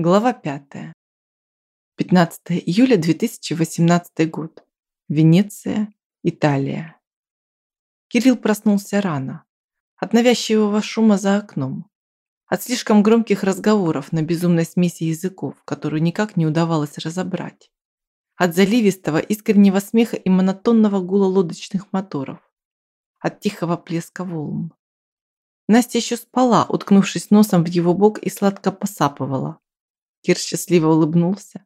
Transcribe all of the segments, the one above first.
Глава 5. 15 июля 2018 год. Венеция, Италия. Кирилл проснулся рано. От навязчивого шума за окном. От слишком громких разговоров на безумной смеси языков, которую никак не удавалось разобрать. От заливистого, искреннего смеха и монотонного гула лодочных моторов. От тихого плеска волн. Настя еще спала, уткнувшись носом в его бок и сладко посапывала Кир счастливо улыбнулся.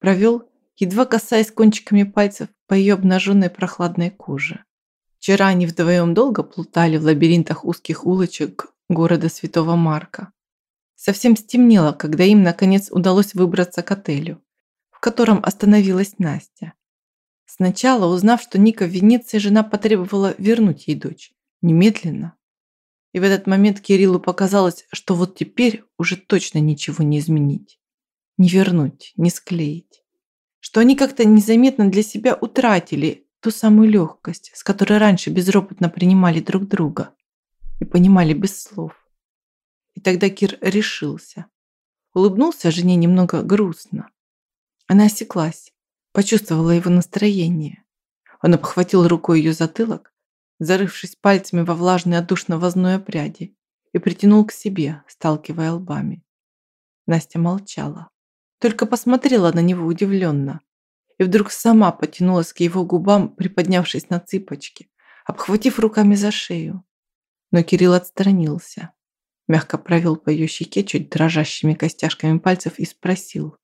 Провел, едва касаясь кончиками пальцев по ее обнаженной прохладной коже. Вчера они вдвоем долго плутали в лабиринтах узких улочек города Святого Марка. Совсем стемнело, когда им наконец удалось выбраться к отелю, в котором остановилась Настя. Сначала, узнав, что Ника в Венеции, жена потребовала вернуть ей дочь. Немедленно. И в этот момент Кириллу показалось, что вот теперь уже точно ничего не изменить. Не вернуть, не склеить. Что они как-то незаметно для себя утратили ту самую легкость, с которой раньше безропотно принимали друг друга и понимали без слов. И тогда Кир решился. Улыбнулся жене немного грустно. Она осеклась, почувствовала его настроение. Он обхватил рукой ее затылок зарывшись пальцами во влажные от душно-возной пряди, и притянул к себе, сталкивая лбами. Настя молчала, только посмотрела на него удивленно, и вдруг сама потянулась к его губам, приподнявшись на цыпочки, обхватив руками за шею. Но Кирилл отстранился, мягко провел по ее щеке чуть дрожащими костяшками пальцев и спросил.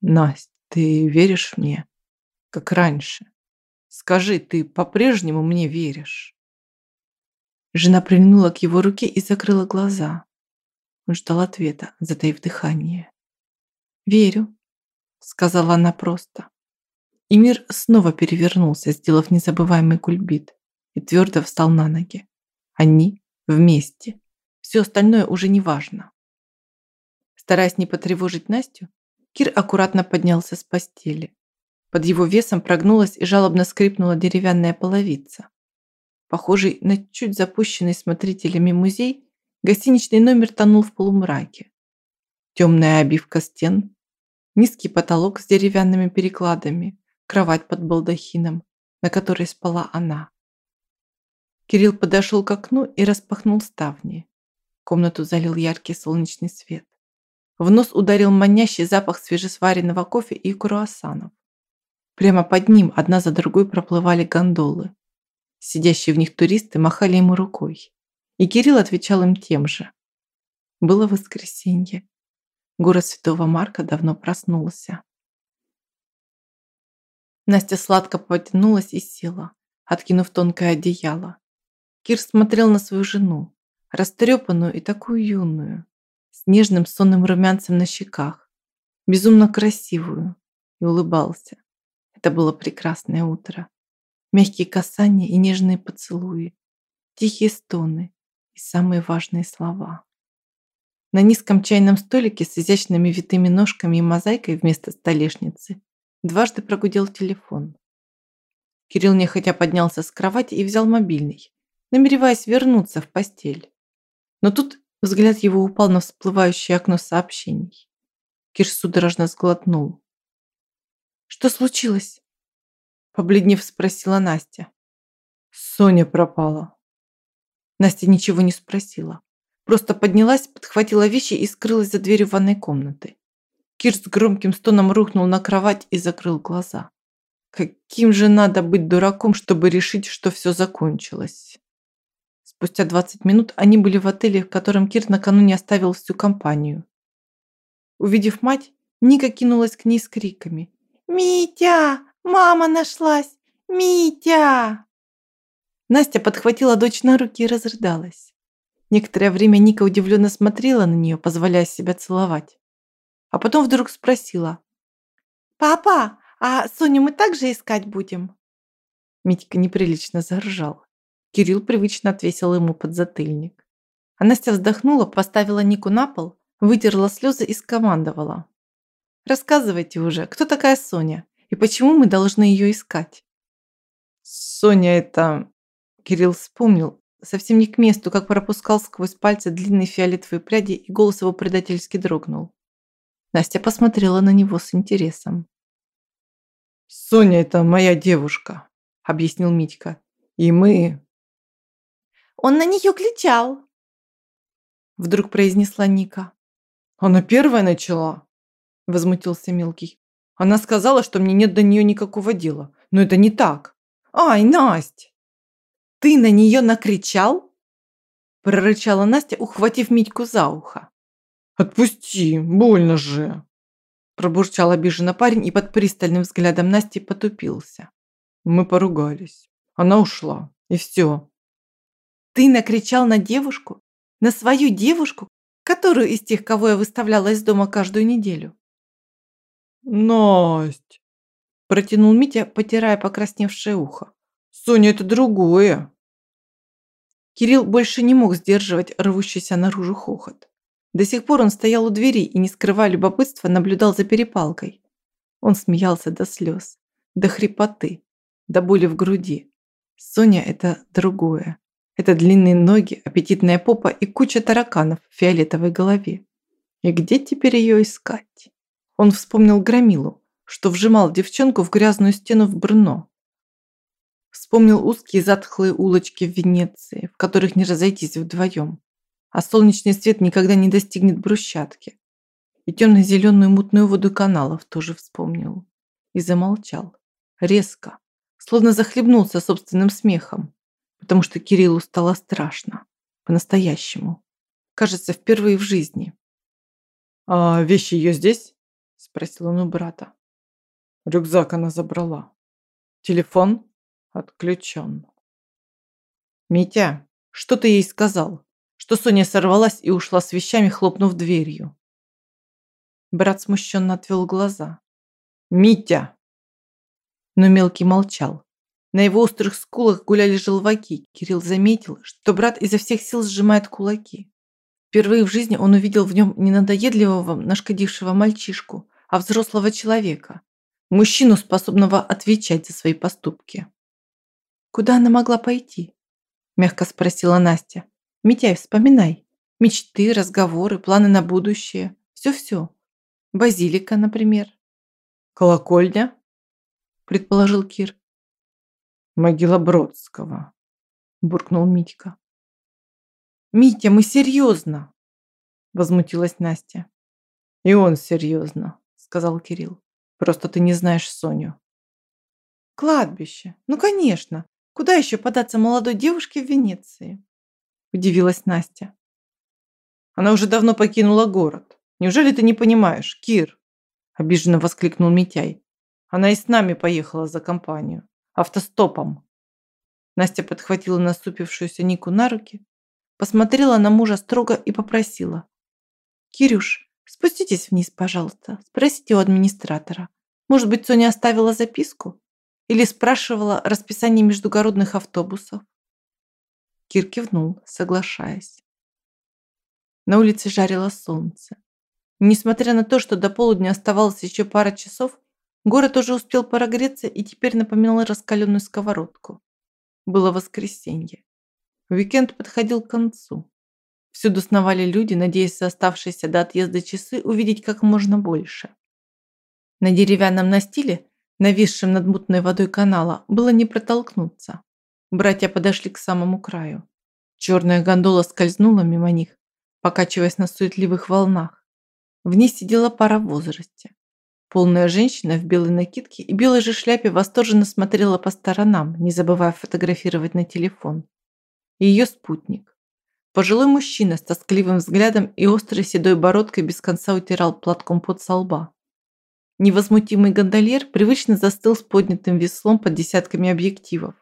«Насть, ты веришь мне, как раньше?» Скажи, ты по-прежнему мне веришь?» Жена прильнула к его руке и закрыла глаза. Он ждал ответа, затаив дыхание. «Верю», — сказала она просто. И мир снова перевернулся, сделав незабываемый кульбит, и твердо встал на ноги. Они вместе. Все остальное уже не важно. Стараясь не потревожить Настю, Кир аккуратно поднялся с постели. Под его весом прогнулась и жалобно скрипнула деревянная половица. Похожий на чуть запущенный смотрителями музей, гостиничный номер тонул в полумраке. Темная обивка стен, низкий потолок с деревянными перекладами, кровать под балдахином, на которой спала она. Кирилл подошел к окну и распахнул ставни. Комнату залил яркий солнечный свет. В нос ударил манящий запах свежесваренного кофе и круассанов. Прямо под ним одна за другой проплывали гондолы. Сидящие в них туристы махали ему рукой. И Кирилл отвечал им тем же. Было воскресенье. Город Святого Марка давно проснулся. Настя сладко потянулась и села, откинув тонкое одеяло. Кир смотрел на свою жену, растрепанную и такую юную, с нежным сонным румянцем на щеках, безумно красивую, и улыбался. Это было прекрасное утро. Мягкие касания и нежные поцелуи, тихие стоны и самые важные слова. На низком чайном столике с изящными витыми ножками и мозаикой вместо столешницы дважды прогудел телефон. Кирилл нехотя поднялся с кровати и взял мобильный, намереваясь вернуться в постель. Но тут взгляд его упал на всплывающее окно сообщений. Кир судорожно сглотнул. Что случилось? Побледнев спросила Настя. Соня пропала. Настя ничего не спросила. Просто поднялась, подхватила вещи и скрылась за дверью ванной комнаты. Кир с громким стоном рухнул на кровать и закрыл глаза. Каким же надо быть дураком, чтобы решить, что все закончилось? Спустя 20 минут они были в отеле, в котором Кир накануне оставил всю компанию. Увидев мать, Ника кинулась к ней с криками. «Митя! Мама нашлась! Митя!» Настя подхватила дочь на руки и разрыдалась. Некоторое время Ника удивленно смотрела на нее, позволяя себя целовать. А потом вдруг спросила. «Папа, а Соню мы также искать будем?» Митька неприлично заржал. Кирилл привычно отвесил ему подзатыльник. А Настя вздохнула, поставила Нику на пол, вытерла слезы и скомандовала. Рассказывайте уже, кто такая Соня и почему мы должны ее искать? Соня это... Кирилл вспомнил, совсем не к месту, как пропускал сквозь пальцы длинные фиолетовые пряди, и голос его предательски дрогнул. Настя посмотрела на него с интересом. «Соня – это моя девушка», – объяснил Митька. «И мы...» «Он на нее кричал!» Вдруг произнесла Ника. «Она первая начала!» – возмутился Мелкий. «Она сказала, что мне нет до нее никакого дела. Но это не так!» «Ай, Настя!» «Ты на нее накричал?» прорычала Настя, ухватив Митьку за ухо. «Отпусти, больно же!» Пробурчал обиженно парень и под пристальным взглядом Насти потупился. Мы поругались. Она ушла. И все. «Ты накричал на девушку? На свою девушку, которую из тех, кого я выставляла из дома каждую неделю?» «Насть!» Протянул Митя, потирая покрасневшее ухо. «Соня, это другое!» Кирилл больше не мог сдерживать рвущийся наружу хохот. До сих пор он стоял у двери и, не скрывая любопытства, наблюдал за перепалкой. Он смеялся до слез, до хрипоты, до боли в груди. Соня – это другое. Это длинные ноги, аппетитная попа и куча тараканов в фиолетовой голове. И где теперь ее искать? Он вспомнил Громилу, что вжимал девчонку в грязную стену в Брно, Вспомнил узкие затхлые улочки в Венеции, в которых не разойтись вдвоем. А солнечный свет никогда не достигнет брусчатки. И темно-зеленую мутную воду каналов тоже вспомнил. И замолчал. Резко. Словно захлебнулся собственным смехом. Потому что Кириллу стало страшно. По-настоящему. Кажется, впервые в жизни. «А вещи ее здесь?» Спросил он у брата. Рюкзак она забрала. Телефон? Отключен. «Митя, что ты ей сказал? Что Соня сорвалась и ушла с вещами, хлопнув дверью?» Брат смущенно отвел глаза. «Митя!» Но мелкий молчал. На его острых скулах гуляли желваки. Кирилл заметил, что брат изо всех сил сжимает кулаки. Впервые в жизни он увидел в нем не надоедливого, нашкодившего мальчишку, а взрослого человека. Мужчину, способного отвечать за свои поступки. «Куда она могла пойти?» – мягко спросила Настя. «Митяй, вспоминай. Мечты, разговоры, планы на будущее. Все-все. Базилика, например». «Колокольня?» – предположил Кир. «Могила Бродского», – буркнул Митька. «Митя, мы серьезно!» – возмутилась Настя. «И он серьезно», – сказал Кирилл. «Просто ты не знаешь Соню». «Кладбище. Ну, конечно. Куда еще податься молодой девушке в Венеции? Удивилась Настя. Она уже давно покинула город. Неужели ты не понимаешь, Кир? Обиженно воскликнул Митяй. Она и с нами поехала за компанию. Автостопом. Настя подхватила насупившуюся Нику на руки, посмотрела на мужа строго и попросила. «Кирюш, спуститесь вниз, пожалуйста. Спросите у администратора. Может быть, Соня оставила записку?» Или спрашивала расписание междугородных автобусов. Кир кивнул, соглашаясь. На улице жарило солнце. Несмотря на то, что до полудня оставалось еще пара часов, город уже успел прогреться и теперь напоминал раскаленную сковородку. Было воскресенье. Уикенд подходил к концу. Всюду сновали люди, надеясь за оставшиеся до отъезда часы увидеть как можно больше. На деревянном настиле нависшем над мутной водой канала, было не протолкнуться. Братья подошли к самому краю. Черная гондола скользнула мимо них, покачиваясь на суетливых волнах. В ней сидела пара в возрасте. Полная женщина в белой накидке и белой же шляпе восторженно смотрела по сторонам, не забывая фотографировать на телефон. Ее спутник. Пожилой мужчина с тоскливым взглядом и острой седой бородкой без конца утирал платком под со лба. Невозмутимый гондольер привычно застыл с поднятым веслом под десятками объективов.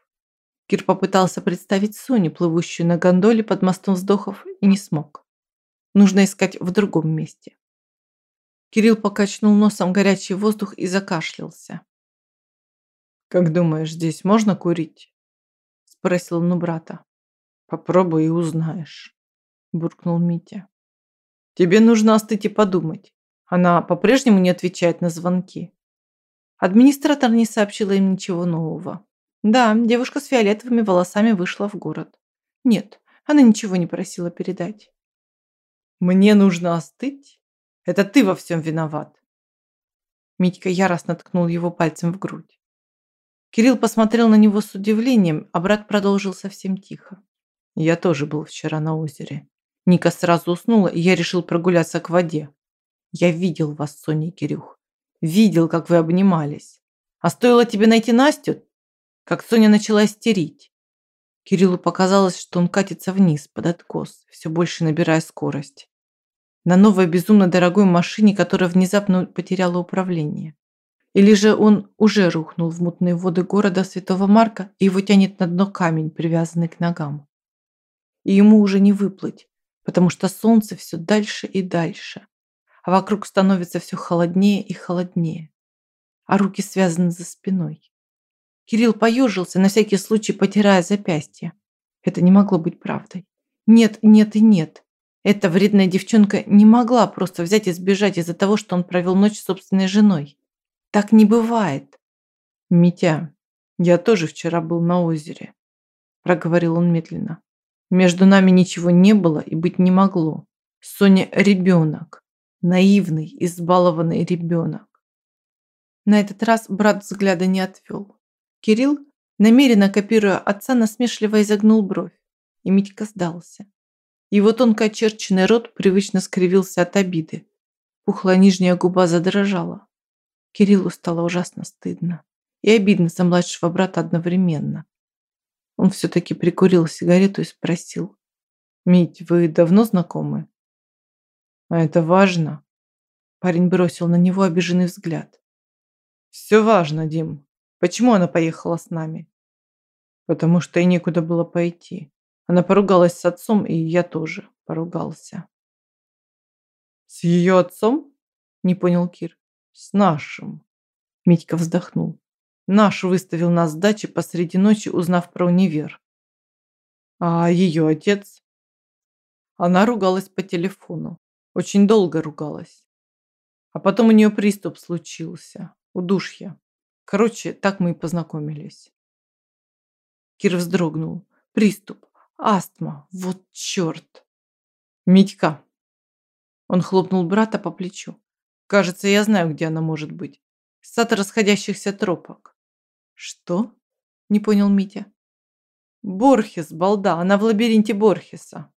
Кир попытался представить Соню, плывущую на гондоле под мостом вздохов, и не смог. Нужно искать в другом месте. Кирилл покачнул носом горячий воздух и закашлялся. «Как думаешь, здесь можно курить?» Спросил он у брата. «Попробуй и узнаешь», буркнул Митя. «Тебе нужно остыть и подумать. Она по-прежнему не отвечает на звонки. Администратор не сообщила им ничего нового. Да, девушка с фиолетовыми волосами вышла в город. Нет, она ничего не просила передать. «Мне нужно остыть?» Это ты во всем виноват. Митька яростно ткнул его пальцем в грудь. Кирилл посмотрел на него с удивлением, а брат продолжил совсем тихо. Я тоже был вчера на озере. Ника сразу уснула, и я решил прогуляться к воде. Я видел вас, Соня Кирюх. Видел, как вы обнимались. А стоило тебе найти Настю, как Соня начала истерить. Кириллу показалось, что он катится вниз, под откос, все больше набирая скорость. На новой безумно дорогой машине, которая внезапно потеряла управление. Или же он уже рухнул в мутные воды города Святого Марка и его тянет на дно камень, привязанный к ногам. И ему уже не выплыть, потому что солнце все дальше и дальше, а вокруг становится все холоднее и холоднее, а руки связаны за спиной. Кирилл поежился, на всякий случай потирая запястье. Это не могло быть правдой. Нет, нет и нет. Эта вредная девчонка не могла просто взять и сбежать из-за того, что он провел ночь с собственной женой. Так не бывает. Митя, я тоже вчера был на озере, проговорил он медленно. Между нами ничего не было и быть не могло. Соня ребенок. Наивный, избалованный ребенок. На этот раз брат взгляда не отвел. Кирилл, намеренно копируя отца, насмешливо изогнул бровь, и Митька сдался. Его тонко очерченный рот привычно скривился от обиды. Пухлая нижняя губа задрожала. Кириллу стало ужасно стыдно и обидно за младшего брата одновременно. Он все-таки прикурил сигарету и спросил. «Мить, вы давно знакомы?» «А это важно?» Парень бросил на него обиженный взгляд. «Все важно, Дим. Почему она поехала с нами?» «Потому что ей некуда было пойти. Она поругалась с отцом, и я тоже поругался». «С ее отцом?» Не понял Кир. «С нашим». Митька вздохнул. Наш выставил нас с дачи посреди ночи, узнав про универ. А ее отец? Она ругалась по телефону. Очень долго ругалась. А потом у нее приступ случился. Удушье. Короче, так мы и познакомились. Кир вздрогнул. Приступ. Астма. Вот черт. Митька. Он хлопнул брата по плечу. Кажется, я знаю, где она может быть. Сад расходящихся тропок. Что? Не понял Митя. Борхес, балда, она в лабиринте Борхеса.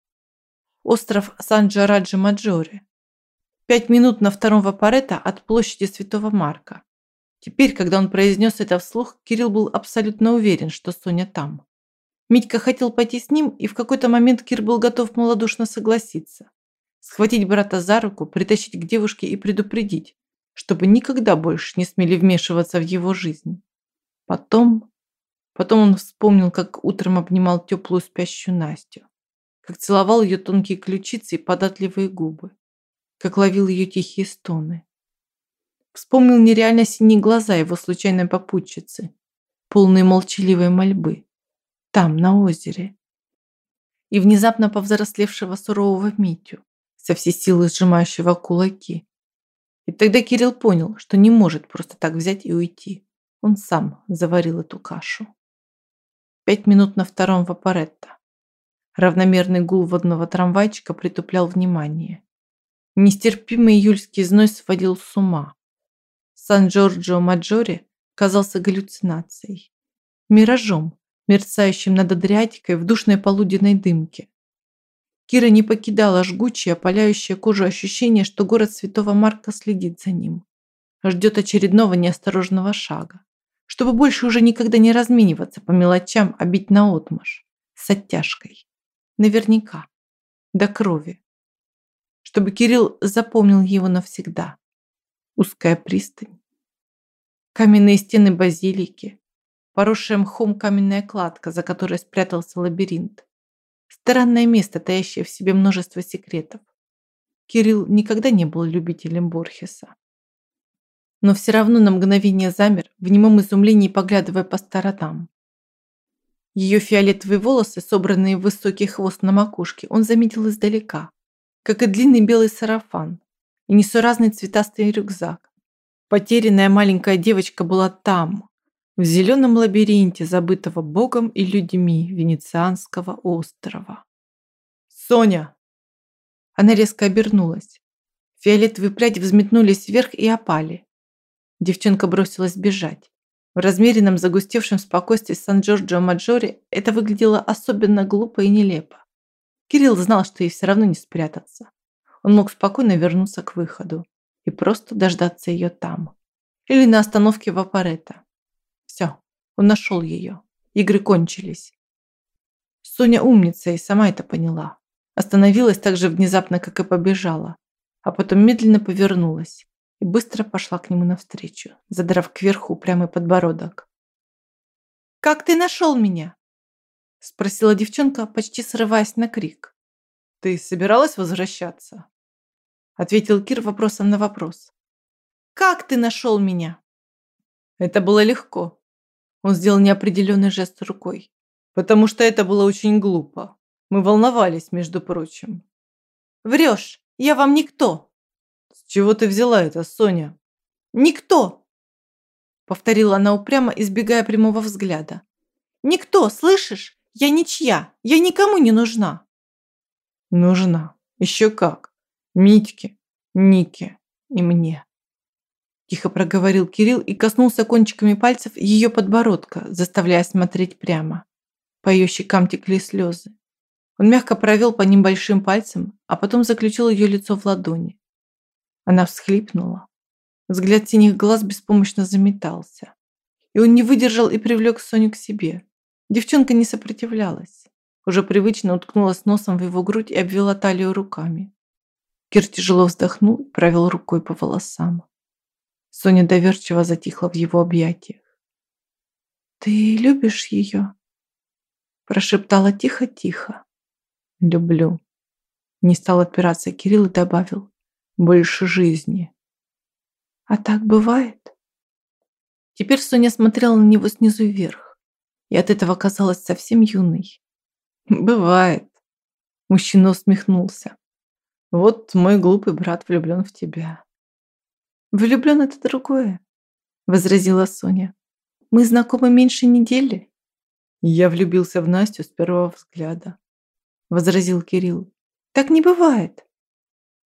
Остров Сан-Джораджи-Маджоре. Пять минут на втором вапорета от площади Святого Марка. Теперь, когда он произнес это вслух, Кирилл был абсолютно уверен, что Соня там. Митька хотел пойти с ним, и в какой-то момент Кир был готов малодушно согласиться. Схватить брата за руку, притащить к девушке и предупредить, чтобы никогда больше не смели вмешиваться в его жизнь. Потом... Потом он вспомнил, как утром обнимал теплую спящую Настю, как целовал ее тонкие ключицы и податливые губы, как ловил ее тихие стоны. Вспомнил нереально синие глаза его случайной попутчицы, полные молчаливой мольбы, там, на озере. И внезапно повзрослевшего сурового Митю, со всей силы сжимающего кулаки. И тогда Кирилл понял, что не может просто так взять и уйти. Он сам заварил эту кашу. Пять минут на втором вапоретто. Равномерный гул водного трамвайчика притуплял внимание. Нестерпимый июльский зной сводил с ума. Сан-Джорджо-Маджоре казался галлюцинацией. Миражом, мерцающим над Адриатикой в душной полуденной дымке. Кира не покидала жгучее, опаляющее кожу ощущение, что город Святого Марка следит за ним. Ждет очередного неосторожного шага чтобы больше уже никогда не размениваться по мелочам, а бить наотмашь, с оттяжкой. Наверняка. До крови. Чтобы Кирилл запомнил его навсегда. Узкая пристань. Каменные стены базилики. Поросшая мхом каменная кладка, за которой спрятался лабиринт. Странное место, таящее в себе множество секретов. Кирилл никогда не был любителем Борхеса но все равно на мгновение замер, в немом изумлении поглядывая по сторонам. Ее фиолетовые волосы, собранные в высокий хвост на макушке, он заметил издалека, как и длинный белый сарафан и несуразный цветастый рюкзак. Потерянная маленькая девочка была там, в зеленом лабиринте, забытого богом и людьми венецианского острова. «Соня!» Она резко обернулась. Фиолетовые пряди взметнулись вверх и опали. Девчонка бросилась бежать. В размеренном загустевшем спокойствии Сан-Джорджо Маджоре это выглядело особенно глупо и нелепо. Кирилл знал, что ей все равно не спрятаться. Он мог спокойно вернуться к выходу и просто дождаться ее там. Или на остановке в Апаретто. Все, он нашел ее. Игры кончились. Соня умница и сама это поняла. Остановилась так же внезапно, как и побежала, а потом медленно повернулась и быстро пошла к нему навстречу, задрав кверху упрямый подбородок. «Как ты нашел меня?» спросила девчонка, почти срываясь на крик. «Ты собиралась возвращаться?» ответил Кир вопросом на вопрос. «Как ты нашел меня?» Это было легко. Он сделал неопределенный жест рукой. Потому что это было очень глупо. Мы волновались, между прочим. Врешь, я вам никто. С чего ты взяла это, Соня? Никто. Повторила она упрямо, избегая прямого взгляда. Никто, слышишь? Я ничья. Я никому не нужна. Нужна. Еще как. Митьке, Нике и мне. Тихо проговорил Кирилл и коснулся кончиками пальцев ее подбородка, заставляя смотреть прямо. По ее щекам текли слезы. Он мягко провел по ним большим пальцем, а потом заключил ее лицо в ладони. Она всхлипнула. Взгляд синих глаз беспомощно заметался. И он не выдержал и привлек Соню к себе. Девчонка не сопротивлялась. Уже привычно уткнулась носом в его грудь и обвела талию руками. Кир тяжело вздохнул и провел рукой по волосам. Соня доверчиво затихла в его объятиях. «Ты любишь ее?» Прошептала тихо-тихо. «Люблю». Не стал отпираться Кирилл и добавил. «Больше жизни». «А так бывает?» Теперь Соня смотрела на него снизу вверх, и от этого казалась совсем юной. «Бывает». Мужчина усмехнулся. Вот мой глупый брат влюблен в тебя. Влюблен это другое, возразила Соня. Мы знакомы меньше недели. Я влюбился в Настю с первого взгляда, возразил Кирилл. Так не бывает.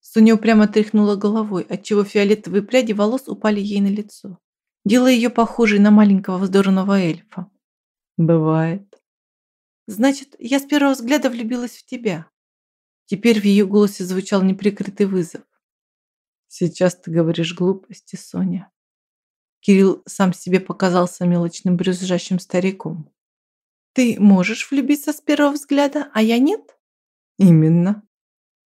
Соня упрямо тряхнула головой, отчего фиолетовые пряди волос упали ей на лицо, делая ее похожей на маленького вздорного эльфа. Бывает. Значит, я с первого взгляда влюбилась в тебя. Теперь в ее голосе звучал неприкрытый вызов. «Сейчас ты говоришь глупости, Соня». Кирилл сам себе показался мелочным брюзжащим стариком. «Ты можешь влюбиться с первого взгляда, а я нет?» «Именно».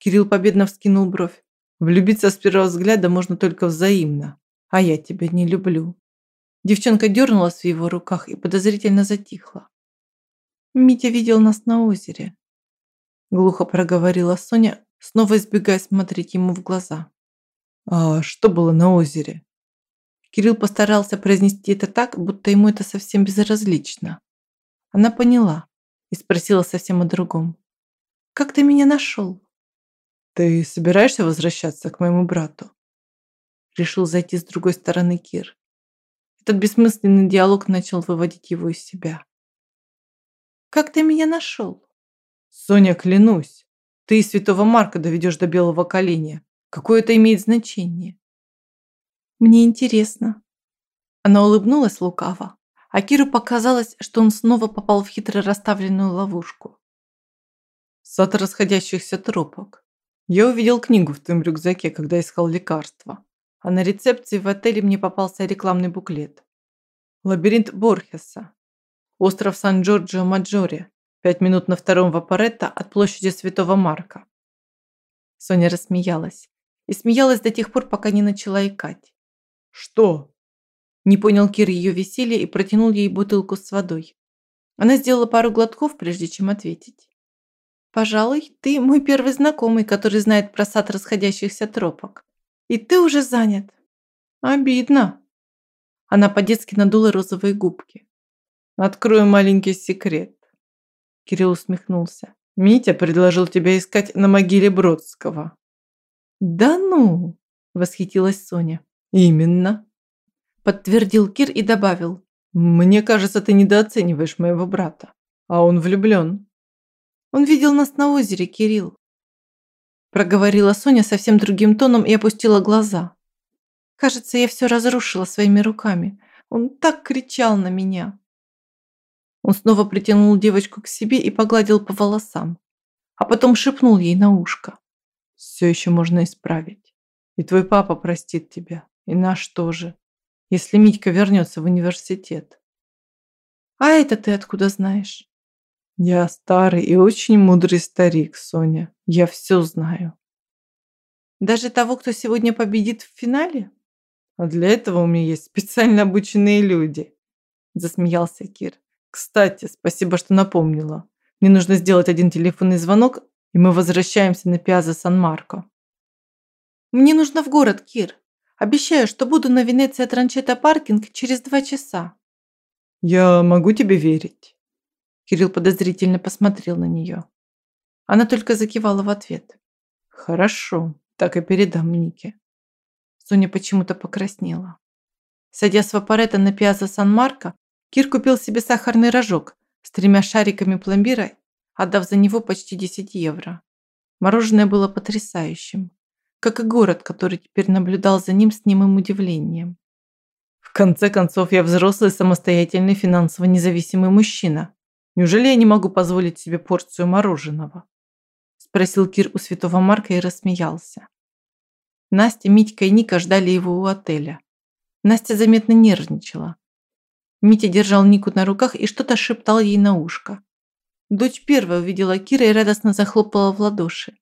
Кирилл победно вскинул бровь. «Влюбиться с первого взгляда можно только взаимно, а я тебя не люблю». Девчонка дернулась в его руках и подозрительно затихла. «Митя видел нас на озере», глухо проговорила Соня, снова избегая смотреть ему в глаза. А что было на озере? Кирилл постарался произнести это так, будто ему это совсем безразлично. Она поняла и спросила совсем о другом. «Как ты меня нашел?» «Ты собираешься возвращаться к моему брату?» Решил зайти с другой стороны Кир. Этот бессмысленный диалог начал выводить его из себя. «Как ты меня нашел?» Соня, клянусь, ты и святого Марка доведешь до белого коленя. Какое это имеет значение? Мне интересно. Она улыбнулась лукаво, а Киру показалось, что он снова попал в хитро расставленную ловушку. Сад расходящихся тропок. Я увидел книгу в твоем рюкзаке, когда искал лекарства. А на рецепции в отеле мне попался рекламный буклет. Лабиринт Борхеса. Остров Сан-Джорджио-Маджоре. Пять минут на втором Вапоретто от площади Святого Марка. Соня рассмеялась. И смеялась до тех пор, пока не начала икать. «Что?» Не понял Кир ее веселье и протянул ей бутылку с водой. Она сделала пару глотков, прежде чем ответить. «Пожалуй, ты мой первый знакомый, который знает про сад расходящихся тропок. И ты уже занят». «Обидно». Она по-детски надула розовые губки. «Открою маленький секрет. Кирилл усмехнулся. Митя предложил тебя искать на могиле Бродского. Да ну, восхитилась Соня. Именно, подтвердил Кир и добавил. Мне кажется, ты недооцениваешь моего брата, а он влюблен. Он видел нас на озере, Кирилл. Проговорила Соня совсем другим тоном и опустила глаза. Кажется, я все разрушила своими руками. Он так кричал на меня. Он снова притянул девочку к себе и погладил по волосам, а потом шепнул ей на ушко. «Все еще можно исправить. И твой папа простит тебя, и наш тоже, если Митька вернется в университет». «А это ты откуда знаешь?» «Я старый и очень мудрый старик, Соня. Я все знаю». «Даже того, кто сегодня победит в финале?» А для этого у меня есть специально обученные люди. Засмеялся Кир. Кстати, спасибо, что напомнила. Мне нужно сделать один телефонный звонок, и мы возвращаемся на Пиаза Сан-Марко. Мне нужно в город, Кир. Обещаю, что буду на Венеция Транчета паркинг через два часа. Я могу тебе верить. Кирилл подозрительно посмотрел на нее. Она только закивала в ответ. Хорошо, так и передам Нике. Соня почему-то покраснела. Садясь в аппарета на Пиаза Сан-Марко, Кир купил себе сахарный рожок с тремя шариками пломбира, отдав за него почти 10 евро. Мороженое было потрясающим, как и город, который теперь наблюдал за ним с немым удивлением. В конце концов, я взрослый, самостоятельный, финансово независимый мужчина. Неужели я не могу позволить себе порцию мороженого? Спросил Кир у святого Марка и рассмеялся. Настя, Митька и Ника ждали его у отеля. Настя заметно нервничала. Митя держал Нику на руках и что-то шептал ей на ушко. Дочь первая увидела Кира и радостно захлопала в ладоши.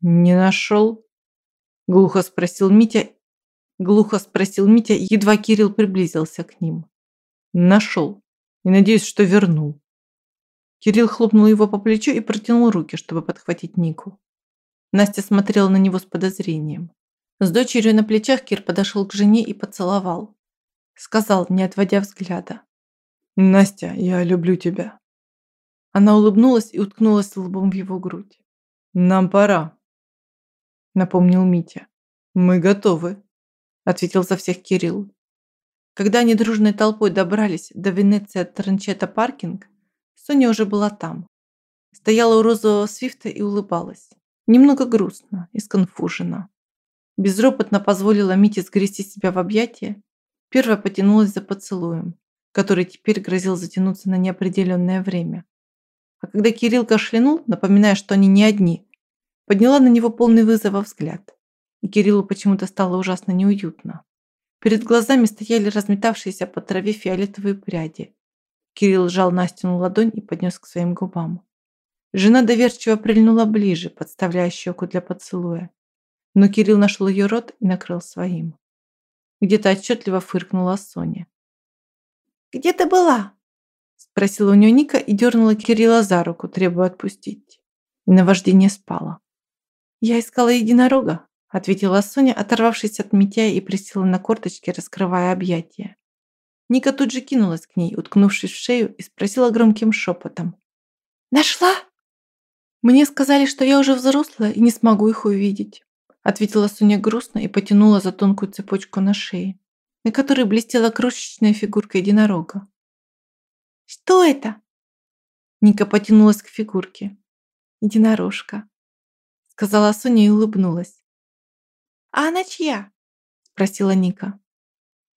«Не нашел?» Глухо спросил Митя. Глухо спросил Митя, едва Кирилл приблизился к ним. «Нашел. И надеюсь, что вернул». Кирилл хлопнул его по плечу и протянул руки, чтобы подхватить Нику. Настя смотрела на него с подозрением. С дочерью на плечах Кир подошел к жене и поцеловал. Сказал, не отводя взгляда. «Настя, я люблю тебя». Она улыбнулась и уткнулась лбом в его грудь. «Нам пора», – напомнил Митя. «Мы готовы», – ответил за всех Кирилл. Когда они дружной толпой добрались до Венеция Транчета паркинг, Соня уже была там. Стояла у розового свифта и улыбалась. Немного грустно и сконфужена безропотно позволила Мите сгрести себя в объятия, первая потянулась за поцелуем, который теперь грозил затянуться на неопределенное время. А когда Кирилл кашлянул, напоминая, что они не одни, подняла на него полный вызова взгляд. И Кириллу почему-то стало ужасно неуютно. Перед глазами стояли разметавшиеся по траве фиолетовые пряди. Кирилл сжал Настину ладонь и поднес к своим губам. Жена доверчиво прильнула ближе, подставляя щеку для поцелуя. Но Кирилл нашел ее рот и накрыл своим. Где-то отчетливо фыркнула Соня. «Где ты была?» Спросила у нее Ника и дернула Кирилла за руку, требуя отпустить. И наваждение спало. «Я искала единорога», ответила Соня, оторвавшись от Митяя и присела на корточки, раскрывая объятия. Ника тут же кинулась к ней, уткнувшись в шею, и спросила громким шепотом. «Нашла?» «Мне сказали, что я уже взрослая и не смогу их увидеть ответила Соня грустно и потянула за тонкую цепочку на шее, на которой блестела крошечная фигурка единорога. «Что это?» Ника потянулась к фигурке. «Единорожка», сказала Соня и улыбнулась. «А она чья?» спросила Ника.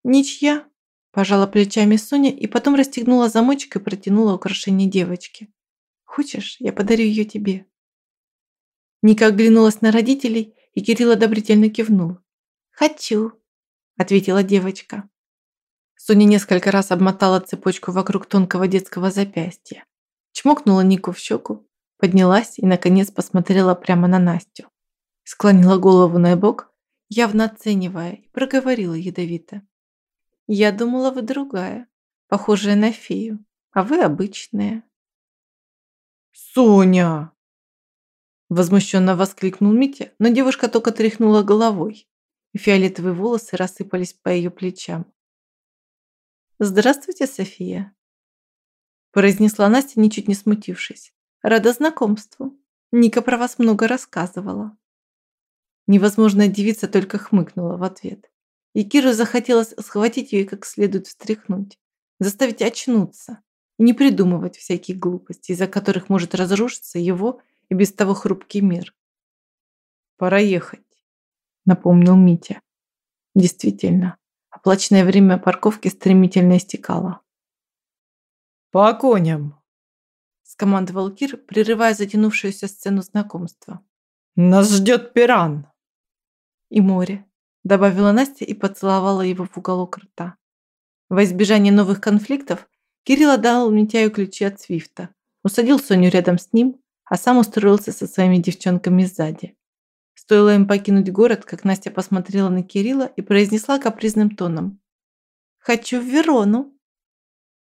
«Ничья», пожала плечами Соня и потом расстегнула замочек и протянула украшение девочке. «Хочешь, я подарю ее тебе?» Ника оглянулась на родителей и Кирилл одобрительно кивнул. «Хочу», – ответила девочка. Соня несколько раз обмотала цепочку вокруг тонкого детского запястья, чмокнула Нику в щеку, поднялась и, наконец, посмотрела прямо на Настю. Склонила голову на бок, явно оценивая, и проговорила ядовито. «Я думала, вы другая, похожая на фею, а вы обычная». «Соня!» Возмущенно воскликнул Митя, но девушка только тряхнула головой, и фиолетовые волосы рассыпались по ее плечам. «Здравствуйте, София!» произнесла Настя, ничуть не смутившись. «Рада знакомству. Ника про вас много рассказывала». Невозможная девица только хмыкнула в ответ. И Киру захотелось схватить ее и как следует встряхнуть, заставить очнуться и не придумывать всяких глупостей, из-за которых может разрушиться его и без того хрупкий мир. Пора ехать, напомнил Митя. Действительно, оплаченное время парковки стремительно истекало. По коням, скомандовал Кир, прерывая затянувшуюся сцену знакомства. Нас ждет пиран. И море, добавила Настя и поцеловала его в уголок рта. Во избежание новых конфликтов Кирилл отдал Митяю ключи от Свифта, усадил Соню рядом с ним, а сам устроился со своими девчонками сзади. Стоило им покинуть город, как Настя посмотрела на Кирилла и произнесла капризным тоном. «Хочу в Верону».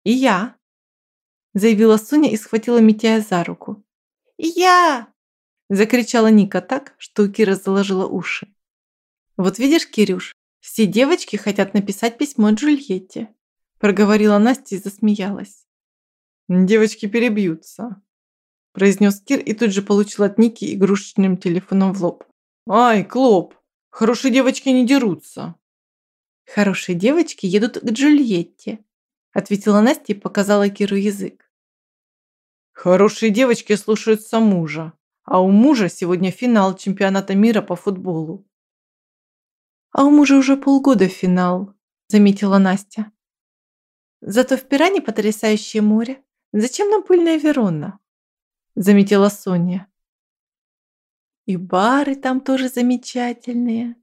«И я», – заявила Соня и схватила Митяя за руку. «И я!» – закричала Ника так, что у Кира заложила уши. «Вот видишь, Кирюш, все девочки хотят написать письмо Джульетте», – проговорила Настя и засмеялась. «Девочки перебьются», – произнес Кир и тут же получил от Ники игрушечным телефоном в лоб. «Ай, Клоп, хорошие девочки не дерутся». «Хорошие девочки едут к Джульетте», ответила Настя и показала Киру язык. Хорошие девочки слушаются мужа, а у мужа сегодня финал чемпионата мира по футболу. А у мужа уже полгода финал, заметила Настя. Зато в Пиране потрясающее море. Зачем нам пыльная Верона? Заметила Соня. И бары там тоже замечательные.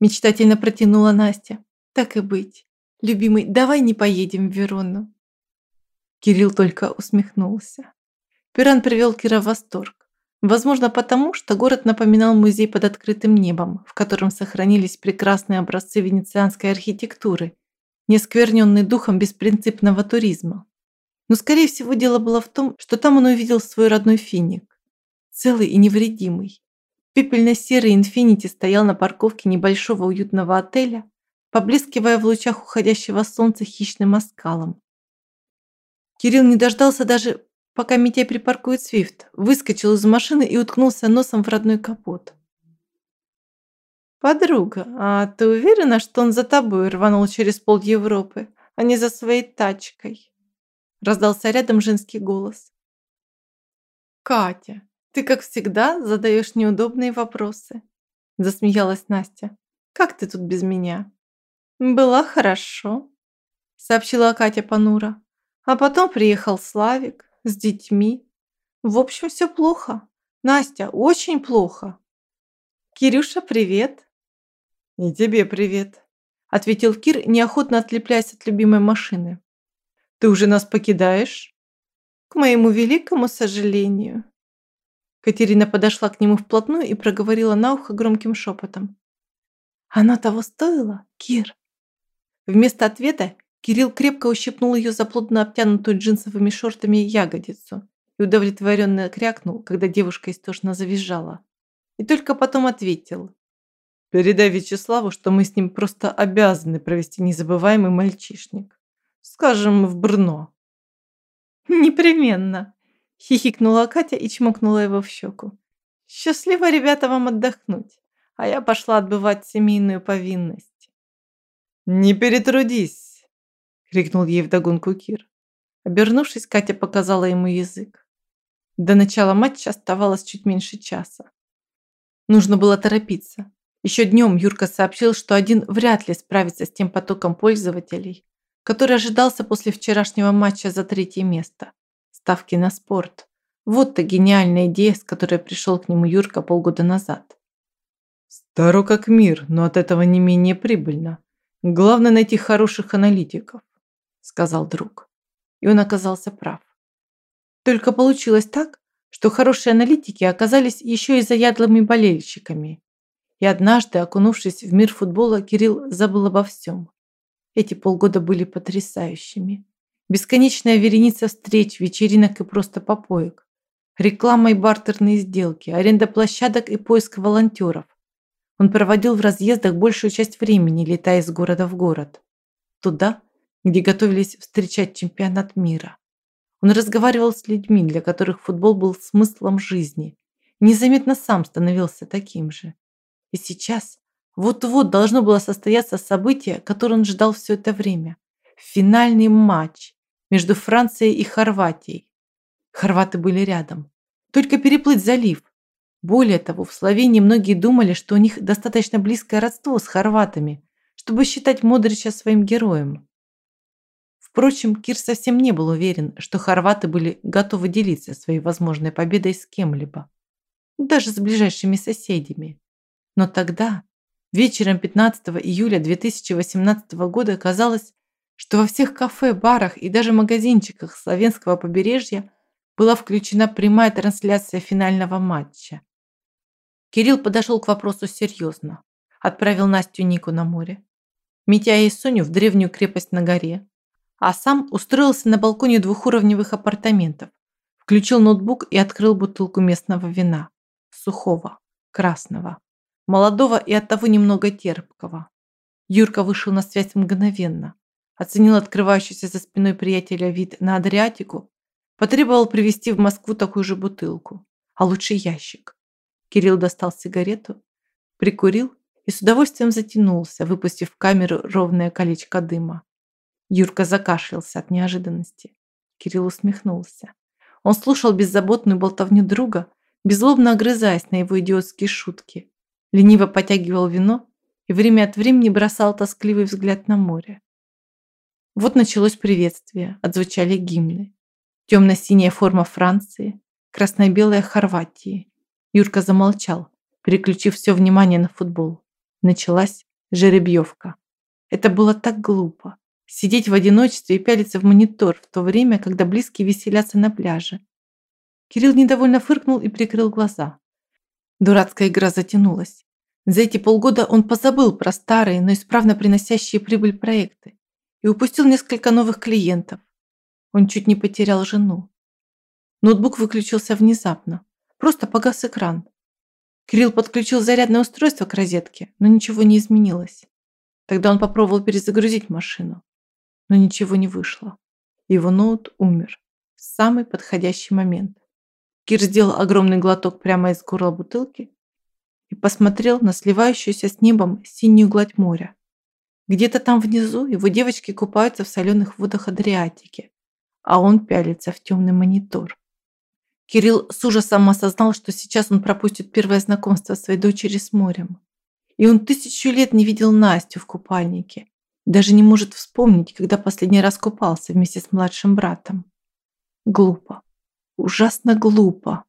Мечтательно протянула Настя. Так и быть. Любимый, давай не поедем в Верону. Кирилл только усмехнулся. Пиран привел Кира в восторг. Возможно, потому, что город напоминал музей под открытым небом, в котором сохранились прекрасные образцы венецианской архитектуры, не скверненные духом беспринципного туризма. Но, скорее всего, дело было в том, что там он увидел свой родной финик. Целый и невредимый. Пепельно-серый «Инфинити» стоял на парковке небольшого уютного отеля, поблескивая в лучах уходящего солнца хищным оскалом. Кирилл не дождался даже, пока Митя припаркует Свифт, выскочил из машины и уткнулся носом в родной капот. «Подруга, а ты уверена, что он за тобой рванул через пол Европы, а не за своей тачкой?» Раздался рядом женский голос. «Катя, ты, как всегда, задаешь неудобные вопросы. Засмеялась Настя. Как ты тут без меня? Была хорошо, сообщила Катя понуро. А потом приехал Славик с детьми. В общем, все плохо. Настя, очень плохо. Кирюша, привет. И тебе привет, ответил Кир, неохотно отлепляясь от любимой машины. Ты уже нас покидаешь? К моему великому сожалению. Катерина подошла к нему вплотную и проговорила на ухо громким шепотом. «Оно того стоило, Кир?» Вместо ответа Кирилл крепко ущипнул ее за плотно обтянутую джинсовыми шортами ягодицу и удовлетворенно крякнул, когда девушка истошно завизжала. И только потом ответил. «Передай Вячеславу, что мы с ним просто обязаны провести незабываемый мальчишник. Скажем, в Брно». «Непременно», Хихикнула Катя и чмокнула его в щеку. «Счастливо, ребята, вам отдохнуть, а я пошла отбывать семейную повинность». «Не перетрудись!» — крикнул ей вдогонку Кир. Обернувшись, Катя показала ему язык. До начала матча оставалось чуть меньше часа. Нужно было торопиться. Еще днем Юрка сообщил, что один вряд ли справится с тем потоком пользователей, который ожидался после вчерашнего матча за третье место ставки на спорт. Вот-то гениальная идея, с которой пришел к нему Юрка полгода назад. Старо как мир, но от этого не менее прибыльно. Главное найти хороших аналитиков, сказал друг. И он оказался прав. Только получилось так, что хорошие аналитики оказались еще и заядлыми болельщиками. И однажды, окунувшись в мир футбола, Кирилл забыл обо всем. Эти полгода были потрясающими. Бесконечная вереница встреч, вечеринок и просто попоек. Реклама и бартерные сделки, аренда площадок и поиск волонтеров. Он проводил в разъездах большую часть времени, летая из города в город. Туда, где готовились встречать чемпионат мира. Он разговаривал с людьми, для которых футбол был смыслом жизни. Незаметно сам становился таким же. И сейчас, вот-вот должно было состояться событие, которое он ждал все это время. Финальный матч между Францией и Хорватией. Хорваты были рядом. Только переплыть залив. Более того, в Словении многие думали, что у них достаточно близкое родство с хорватами, чтобы считать Модрича своим героем. Впрочем, Кир совсем не был уверен, что хорваты были готовы делиться своей возможной победой с кем-либо, даже с ближайшими соседями. Но тогда, вечером 15 июля 2018 года, казалось, что во всех кафе, барах и даже магазинчиках славянского побережья была включена прямая трансляция финального матча. Кирилл подошел к вопросу серьезно. Отправил Настю Нику на море. Митя и Соню в древнюю крепость на горе. А сам устроился на балконе двухуровневых апартаментов. Включил ноутбук и открыл бутылку местного вина. Сухого, красного, молодого и оттого немного терпкого. Юрка вышел на связь мгновенно. Оценил открывающийся за спиной приятеля вид на Адриатику. Потребовал привезти в Москву такую же бутылку. А лучше ящик. Кирилл достал сигарету, прикурил и с удовольствием затянулся, выпустив в камеру ровное колечко дыма. Юрка закашлялся от неожиданности. Кирилл усмехнулся. Он слушал беззаботную болтовню друга, беззлобно огрызаясь на его идиотские шутки. Лениво потягивал вино и время от времени бросал тоскливый взгляд на море. Вот началось приветствие, отзвучали гимны. Темно-синяя форма Франции, красно-белая Хорватии, Юрка замолчал, переключив все внимание на футбол. Началась жеребьевка. Это было так глупо. Сидеть в одиночестве и пялиться в монитор в то время, когда близкие веселятся на пляже. Кирилл недовольно фыркнул и прикрыл глаза. Дурацкая игра затянулась. За эти полгода он позабыл про старые, но исправно приносящие прибыль проекты и упустил несколько новых клиентов. Он чуть не потерял жену. Ноутбук выключился внезапно. Просто погас экран. Кирилл подключил зарядное устройство к розетке, но ничего не изменилось. Тогда он попробовал перезагрузить машину, но ничего не вышло. Его ноут умер в самый подходящий момент. Кир сделал огромный глоток прямо из горла бутылки и посмотрел на сливающуюся с небом синюю гладь моря. Где-то там внизу его девочки купаются в соленых водах Адриатики, а он пялится в темный монитор. Кирилл с ужасом осознал, что сейчас он пропустит первое знакомство своей дочери с морем. И он тысячу лет не видел Настю в купальнике. Даже не может вспомнить, когда последний раз купался вместе с младшим братом. Глупо. Ужасно глупо.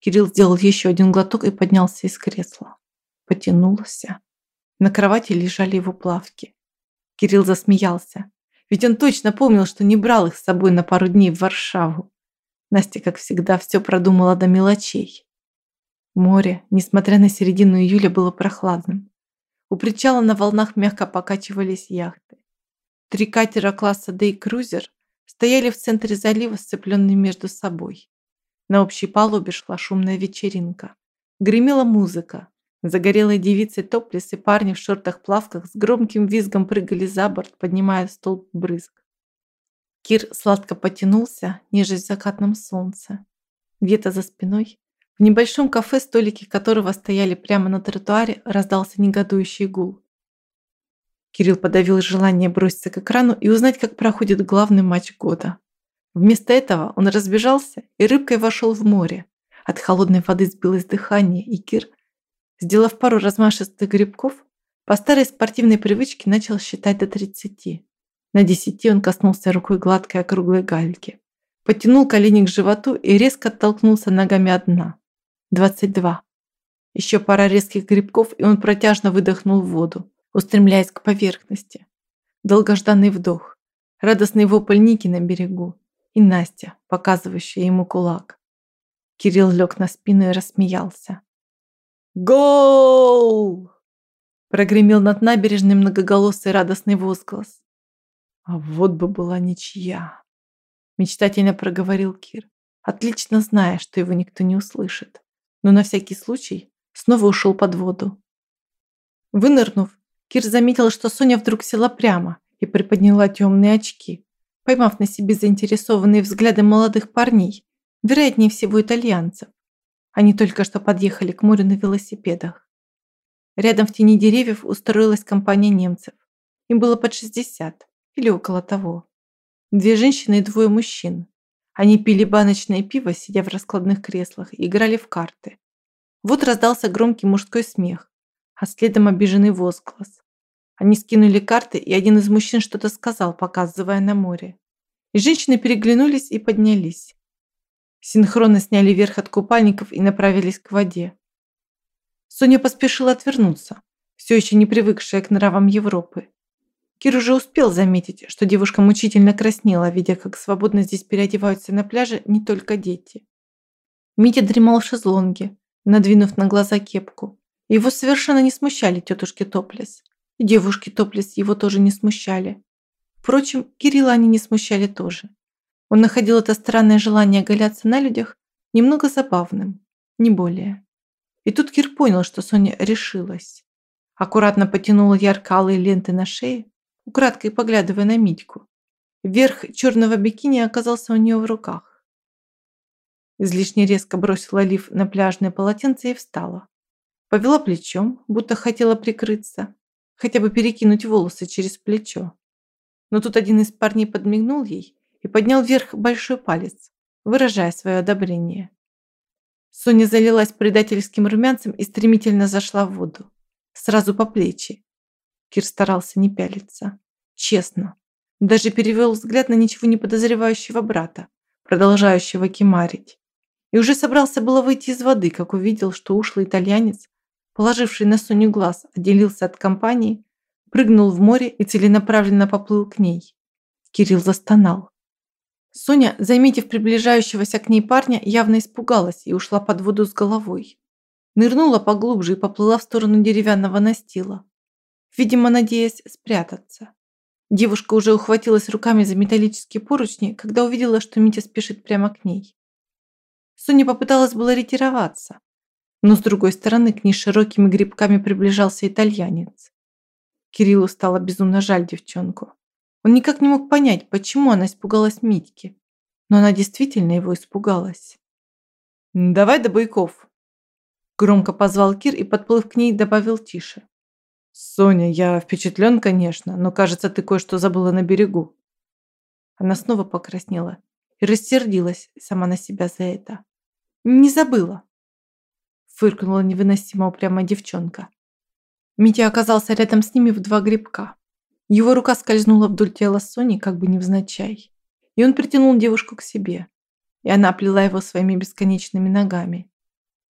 Кирилл сделал еще один глоток и поднялся из кресла. Потянулся. На кровати лежали его плавки. Кирилл засмеялся. Ведь он точно помнил, что не брал их с собой на пару дней в Варшаву. Настя, как всегда, все продумала до мелочей. Море, несмотря на середину июля, было прохладным. У причала на волнах мягко покачивались яхты. Три катера класса Day Cruiser стояли в центре залива, сцепленные между собой. На общей палубе шла шумная вечеринка. Гремела музыка. Загорелые девицы топлес и парни в шортах-плавках с громким визгом прыгали за борт, поднимая столб брызг. Кир сладко потянулся, нежесть в закатном солнце. Где-то за спиной, в небольшом кафе, столики которого стояли прямо на тротуаре, раздался негодующий гул. Кирилл подавил желание броситься к экрану и узнать, как проходит главный матч года. Вместо этого он разбежался и рыбкой вошел в море. От холодной воды сбилось дыхание, и Кир, сделав пару размашистых грибков, по старой спортивной привычке начал считать до тридцати. На десяти он коснулся рукой гладкой округлой гальки. Потянул колени к животу и резко оттолкнулся ногами от дна. Двадцать два. Еще пара резких грибков, и он протяжно выдохнул в воду, устремляясь к поверхности. Долгожданный вдох. Радостный вопль Ники на берегу. И Настя, показывающая ему кулак. Кирилл лег на спину и рассмеялся. «Гол!» Прогремел над набережной многоголосый радостный возглас. А вот бы была ничья. Мечтательно проговорил Кир, отлично зная, что его никто не услышит. Но на всякий случай снова ушел под воду. Вынырнув, Кир заметил, что Соня вдруг села прямо и приподняла темные очки, поймав на себе заинтересованные взгляды молодых парней, вероятнее всего итальянцев. Они только что подъехали к морю на велосипедах. Рядом в тени деревьев устроилась компания немцев. Им было под 60 или около того. Две женщины и двое мужчин. Они пили баночное пиво, сидя в раскладных креслах, и играли в карты. Вот раздался громкий мужской смех, а следом обиженный возглас. Они скинули карты, и один из мужчин что-то сказал, показывая на море. И женщины переглянулись и поднялись. Синхронно сняли верх от купальников и направились к воде. Соня поспешила отвернуться, все еще не привыкшая к нравам Европы. Кир уже успел заметить, что девушка мучительно краснела, видя, как свободно здесь переодеваются на пляже не только дети. Митя дремал в шезлонге, надвинув на глаза кепку. Его совершенно не смущали тетушки Топлес. И девушки Топлес его тоже не смущали. Впрочем, Кирилла они не смущали тоже. Он находил это странное желание оголяться на людях немного забавным, не более. И тут Кир понял, что Соня решилась. Аккуратно потянула ярко-алые ленты на шее, украдкой поглядывая на Митьку. Верх черного бикини оказался у нее в руках. Излишне резко бросила Лив на пляжное полотенце и встала. Повела плечом, будто хотела прикрыться, хотя бы перекинуть волосы через плечо. Но тут один из парней подмигнул ей и поднял вверх большой палец, выражая свое одобрение. Соня залилась предательским румянцем и стремительно зашла в воду. Сразу по плечи. Кир старался не пялиться. Честно. Даже перевел взгляд на ничего не подозревающего брата, продолжающего кимарить. И уже собрался было выйти из воды, как увидел, что ушлый итальянец, положивший на Соню глаз, отделился от компании, прыгнул в море и целенаправленно поплыл к ней. Кирилл застонал. Соня, заметив приближающегося к ней парня, явно испугалась и ушла под воду с головой. Нырнула поглубже и поплыла в сторону деревянного настила, видимо, надеясь спрятаться. Девушка уже ухватилась руками за металлические поручни, когда увидела, что Митя спешит прямо к ней. Соня попыталась было ретироваться, но с другой стороны к ней широкими грибками приближался итальянец. Кириллу стало безумно жаль девчонку. Он никак не мог понять, почему она испугалась Митьки. Но она действительно его испугалась. «Давай до бойков!» Громко позвал Кир и, подплыв к ней, добавил тише. «Соня, я впечатлен, конечно, но, кажется, ты кое-что забыла на берегу». Она снова покраснела и рассердилась сама на себя за это. «Не забыла!» Фыркнула невыносимо упрямая девчонка. Митя оказался рядом с ними в два грибка. Его рука скользнула вдоль тела Сони, как бы невзначай. И он притянул девушку к себе. И она оплела его своими бесконечными ногами.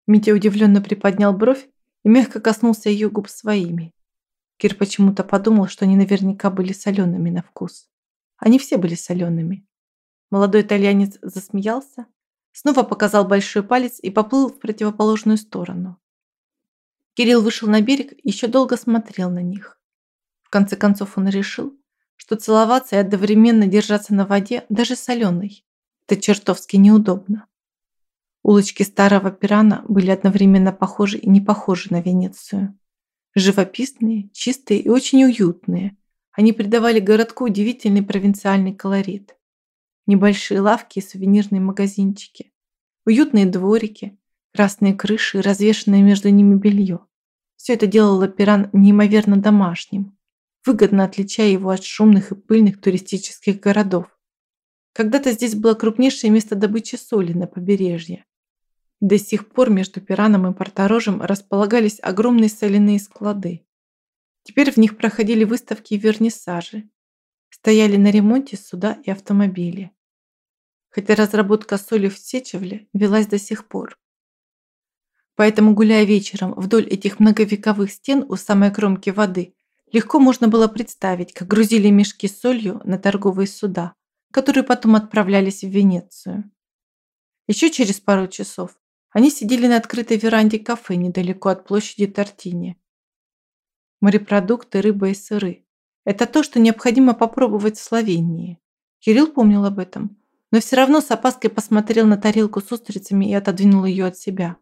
Митя удивленно приподнял бровь и мягко коснулся ее губ своими. Кир почему-то подумал, что они наверняка были солеными на вкус. Они все были солеными. Молодой итальянец засмеялся, снова показал большой палец и поплыл в противоположную сторону. Кирилл вышел на берег и еще долго смотрел на них. В конце концов он решил, что целоваться и одновременно держаться на воде, даже соленой, это чертовски неудобно. Улочки старого Пирана были одновременно похожи и не похожи на Венецию. Живописные, чистые и очень уютные. Они придавали городку удивительный провинциальный колорит. Небольшие лавки и сувенирные магазинчики. Уютные дворики, красные крыши и развешенное между ними белье. Все это делало Пиран неимоверно домашним, выгодно отличая его от шумных и пыльных туристических городов. Когда-то здесь было крупнейшее место добычи соли на побережье. До сих пор между Пираном и Порторожем располагались огромные соляные склады. Теперь в них проходили выставки и вернисажи. Стояли на ремонте суда и автомобили. Хотя разработка соли в Сечевле велась до сих пор. Поэтому, гуляя вечером вдоль этих многовековых стен у самой кромки воды, легко можно было представить, как грузили мешки солью на торговые суда, которые потом отправлялись в Венецию. Еще через пару часов они сидели на открытой веранде кафе недалеко от площади Тортини. Морепродукты, рыба и сыры – это то, что необходимо попробовать в Словении. Кирилл помнил об этом, но все равно с опаской посмотрел на тарелку с устрицами и отодвинул ее от себя.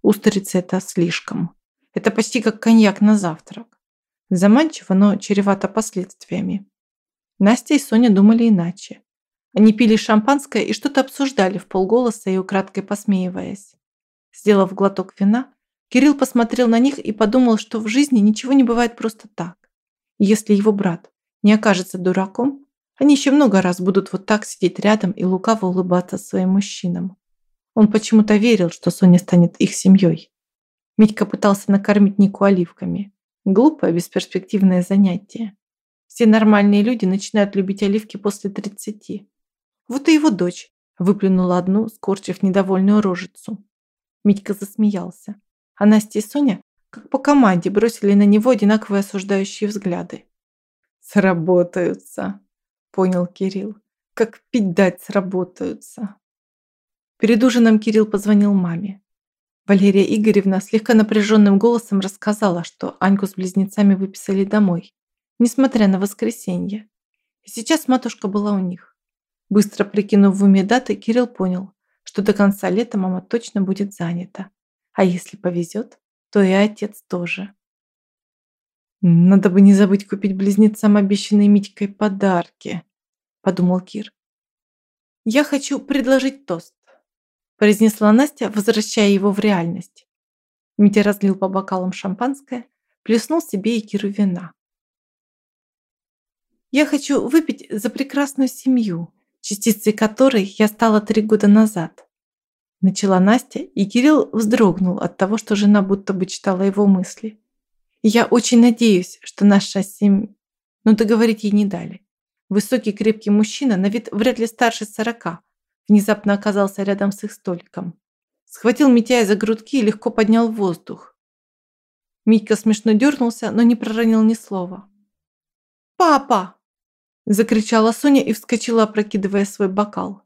Устрицы – это слишком. Это почти как коньяк на завтрак. Заманчиво, но чревато последствиями. Настя и Соня думали иначе. Они пили шампанское и что-то обсуждали в полголоса и украдкой посмеиваясь. Сделав глоток вина, Кирилл посмотрел на них и подумал, что в жизни ничего не бывает просто так. Если его брат не окажется дураком, они еще много раз будут вот так сидеть рядом и лукаво улыбаться своим мужчинам. Он почему-то верил, что Соня станет их семьей. Митька пытался накормить Нику оливками. Глупое, бесперспективное занятие. Все нормальные люди начинают любить оливки после 30. Вот и его дочь выплюнула одну, скорчив недовольную рожицу. Митька засмеялся. А Настя и Соня, как по команде, бросили на него одинаковые осуждающие взгляды. «Сработаются», – понял Кирилл. «Как пить дать сработаются». Перед ужином Кирилл позвонил маме. Валерия Игоревна слегка напряженным голосом рассказала, что Аньку с близнецами выписали домой, несмотря на воскресенье. И сейчас матушка была у них. Быстро прикинув в уме даты, Кирилл понял, что до конца лета мама точно будет занята. А если повезет, то и отец тоже. «Надо бы не забыть купить близнецам обещанные Митькой подарки», – подумал Кир. «Я хочу предложить тост произнесла Настя, возвращая его в реальность. Митя разлил по бокалам шампанское, плеснул себе и Киру вина. «Я хочу выпить за прекрасную семью, частицей которой я стала три года назад», начала Настя, и Кирилл вздрогнул от того, что жена будто бы читала его мысли. «Я очень надеюсь, что наша семья...» Но договорить ей не дали. Высокий крепкий мужчина, на вид вряд ли старше сорока, внезапно оказался рядом с их столиком. Схватил Митяя за грудки и легко поднял в воздух. Митька смешно дернулся, но не проронил ни слова. «Папа!» – закричала Соня и вскочила, опрокидывая свой бокал.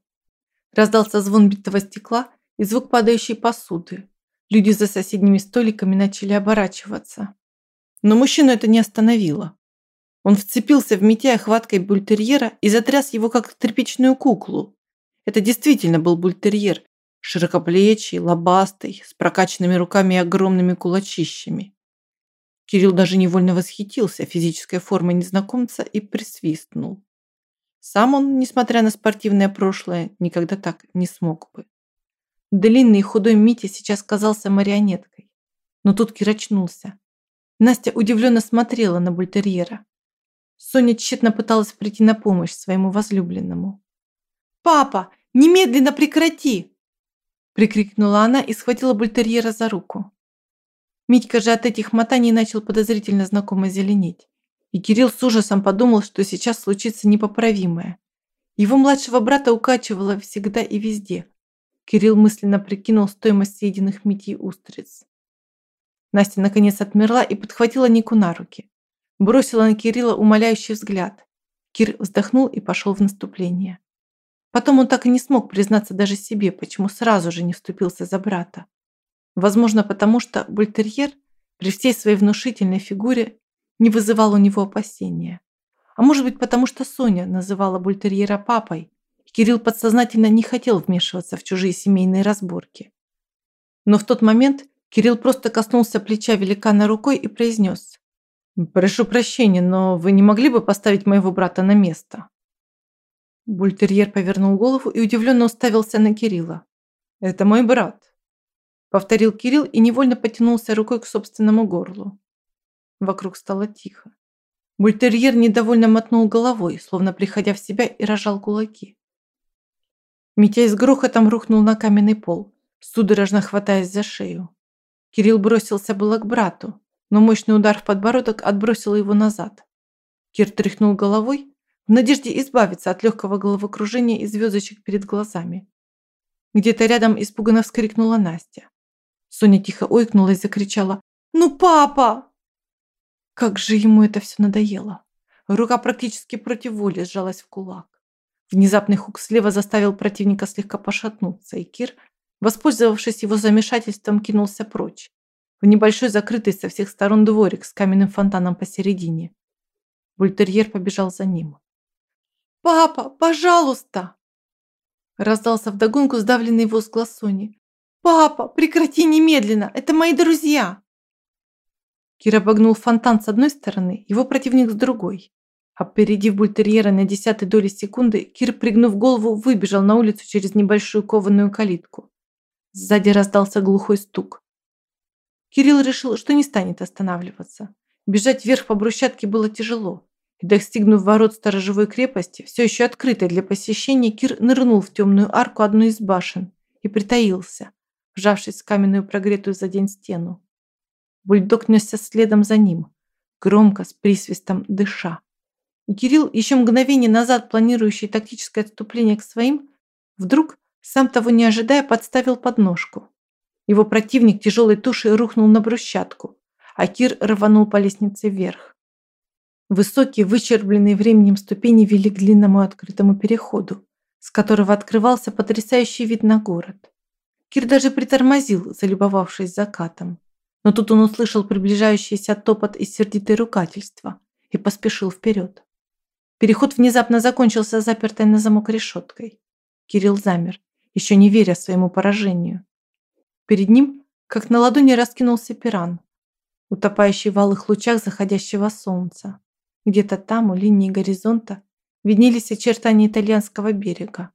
Раздался звон битого стекла и звук падающей посуды. Люди за соседними столиками начали оборачиваться. Но мужчину это не остановило. Он вцепился в Митяя хваткой бультерьера и затряс его, как тряпичную куклу. Это действительно был бультерьер, широкоплечий, лобастый, с прокачанными руками и огромными кулачищами. Кирилл даже невольно восхитился физической формой незнакомца и присвистнул. Сам он, несмотря на спортивное прошлое, никогда так не смог бы. Длинный и худой Митя сейчас казался марионеткой. Но тут Кир очнулся. Настя удивленно смотрела на бультерьера. Соня тщетно пыталась прийти на помощь своему возлюбленному. «Папа, немедленно прекрати!» Прикрикнула она и схватила бультерьера за руку. Митька же от этих мотаний начал подозрительно знакомо зеленеть. И Кирилл с ужасом подумал, что сейчас случится непоправимое. Его младшего брата укачивало всегда и везде. Кирилл мысленно прикинул стоимость съеденных Митей устриц. Настя наконец отмерла и подхватила Нику на руки. Бросила на Кирилла умоляющий взгляд. Кир вздохнул и пошел в наступление. Потом он так и не смог признаться даже себе, почему сразу же не вступился за брата. Возможно, потому что бультерьер при всей своей внушительной фигуре не вызывал у него опасения. А может быть, потому что Соня называла бультерьера папой, и Кирилл подсознательно не хотел вмешиваться в чужие семейные разборки. Но в тот момент Кирилл просто коснулся плеча великана рукой и произнес «Прошу прощения, но вы не могли бы поставить моего брата на место?» Бультерьер повернул голову и удивленно уставился на Кирилла. «Это мой брат», – повторил Кирилл и невольно потянулся рукой к собственному горлу. Вокруг стало тихо. Бультерьер недовольно мотнул головой, словно приходя в себя и рожал кулаки. Митяй с грохотом рухнул на каменный пол, судорожно хватаясь за шею. Кирилл бросился было к брату, но мощный удар в подбородок отбросил его назад. Кир тряхнул головой в надежде избавиться от легкого головокружения и звездочек перед глазами. Где-то рядом испуганно вскрикнула Настя. Соня тихо ойкнула и закричала «Ну, папа!» Как же ему это все надоело. Рука практически против воли сжалась в кулак. Внезапный хук слева заставил противника слегка пошатнуться, и Кир, воспользовавшись его замешательством, кинулся прочь. В небольшой закрытый со всех сторон дворик с каменным фонтаном посередине. Бультерьер побежал за ним. «Папа, пожалуйста!» Раздался вдогонку сдавленный возглас Сони. «Папа, прекрати немедленно! Это мои друзья!» Кир обогнул фонтан с одной стороны, его противник с другой. Опередив бультерьера на десятой доли секунды, Кир, пригнув голову, выбежал на улицу через небольшую кованую калитку. Сзади раздался глухой стук. Кирилл решил, что не станет останавливаться. Бежать вверх по брусчатке было тяжело. И достигнув ворот сторожевой крепости, все еще открытой для посещения, Кир нырнул в темную арку одной из башен и притаился, вжавшись в каменную прогретую за день стену. Бульдог несся следом за ним, громко, с присвистом дыша. И Кирилл, еще мгновение назад планирующий тактическое отступление к своим, вдруг, сам того не ожидая, подставил подножку. Его противник тяжелой тушей рухнул на брусчатку, а Кир рванул по лестнице вверх. Высокие, вычербленные временем ступени вели к длинному открытому переходу, с которого открывался потрясающий вид на город. Кир даже притормозил, залюбовавшись закатом. Но тут он услышал приближающийся топот и сердитое ругательство и поспешил вперед. Переход внезапно закончился запертой на замок решеткой. Кирилл замер, еще не веря своему поражению. Перед ним, как на ладони, раскинулся пиран, утопающий в алых лучах заходящего солнца. Где-то там, у линии горизонта, виднелись очертания итальянского берега.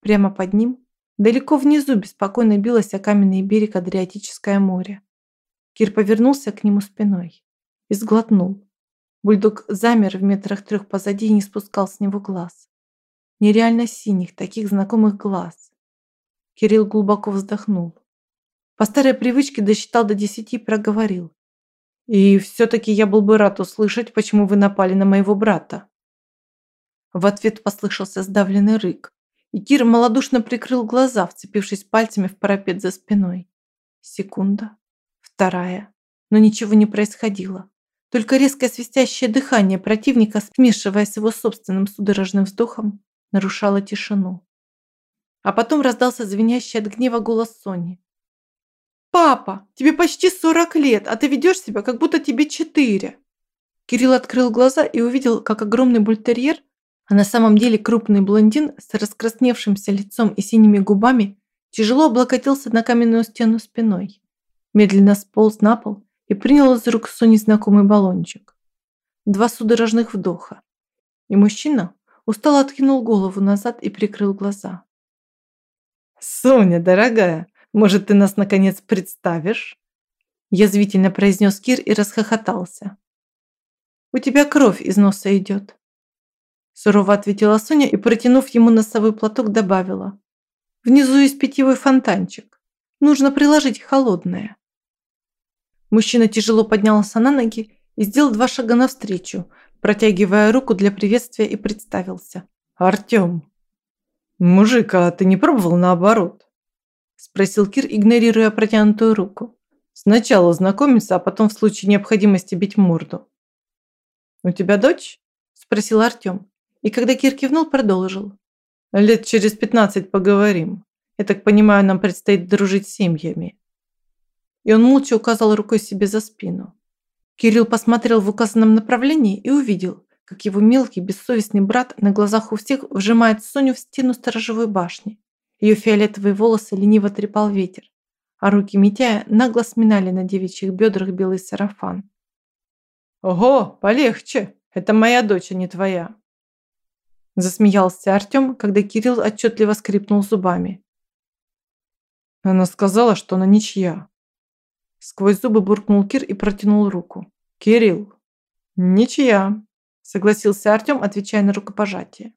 Прямо под ним, далеко внизу, беспокойно билось о каменный берег Адриатическое море. Кир повернулся к нему спиной и сглотнул. Бульдог замер в метрах трех позади и не спускал с него глаз. Нереально синих, таких знакомых глаз. Кирилл глубоко вздохнул. По старой привычке досчитал до десяти и проговорил. И все-таки я был бы рад услышать, почему вы напали на моего брата. В ответ послышался сдавленный рык, и Кир малодушно прикрыл глаза, вцепившись пальцами в парапет за спиной. Секунда, вторая, но ничего не происходило. Только резкое свистящее дыхание противника, смешиваясь с его собственным судорожным вздохом, нарушало тишину. А потом раздался звенящий от гнева голос Сони. «Папа, тебе почти 40 лет, а ты ведешь себя, как будто тебе 4. Кирилл открыл глаза и увидел, как огромный бультерьер, а на самом деле крупный блондин с раскрасневшимся лицом и синими губами, тяжело облокотился на каменную стену спиной, медленно сполз на пол и принял из рук Сони знакомый баллончик. Два судорожных вдоха, и мужчина устало откинул голову назад и прикрыл глаза. «Соня, дорогая, может, ты нас наконец представишь?» Язвительно произнес Кир и расхохотался. «У тебя кровь из носа идет». Сурово ответила Соня и, протянув ему носовой платок, добавила. «Внизу есть питьевой фонтанчик. Нужно приложить холодное». Мужчина тяжело поднялся на ноги и сделал два шага навстречу, протягивая руку для приветствия и представился. «Артём». «Мужик, а ты не пробовал наоборот?» Спросил Кир, игнорируя протянутую руку. Сначала знакомиться, а потом в случае необходимости бить морду. «У тебя дочь?» Спросил Артём. И когда Кир кивнул, продолжил. «Лет через пятнадцать поговорим. Я так понимаю, нам предстоит дружить с семьями». И он молча указал рукой себе за спину. Кирилл посмотрел в указанном направлении и увидел, как его мелкий, бессовестный брат на глазах у всех вжимает Соню в стену сторожевой башни ее фиолетовые волосы лениво трепал ветер, а руки Митяя нагло сминали на девичьих бедрах белый сарафан. «Ого, полегче! Это моя дочь, а не твоя!» Засмеялся Артем, когда Кирилл отчетливо скрипнул зубами. Она сказала, что она ничья. Сквозь зубы буркнул Кир и протянул руку. «Кирилл!» «Ничья!» Согласился Артем, отвечая на рукопожатие.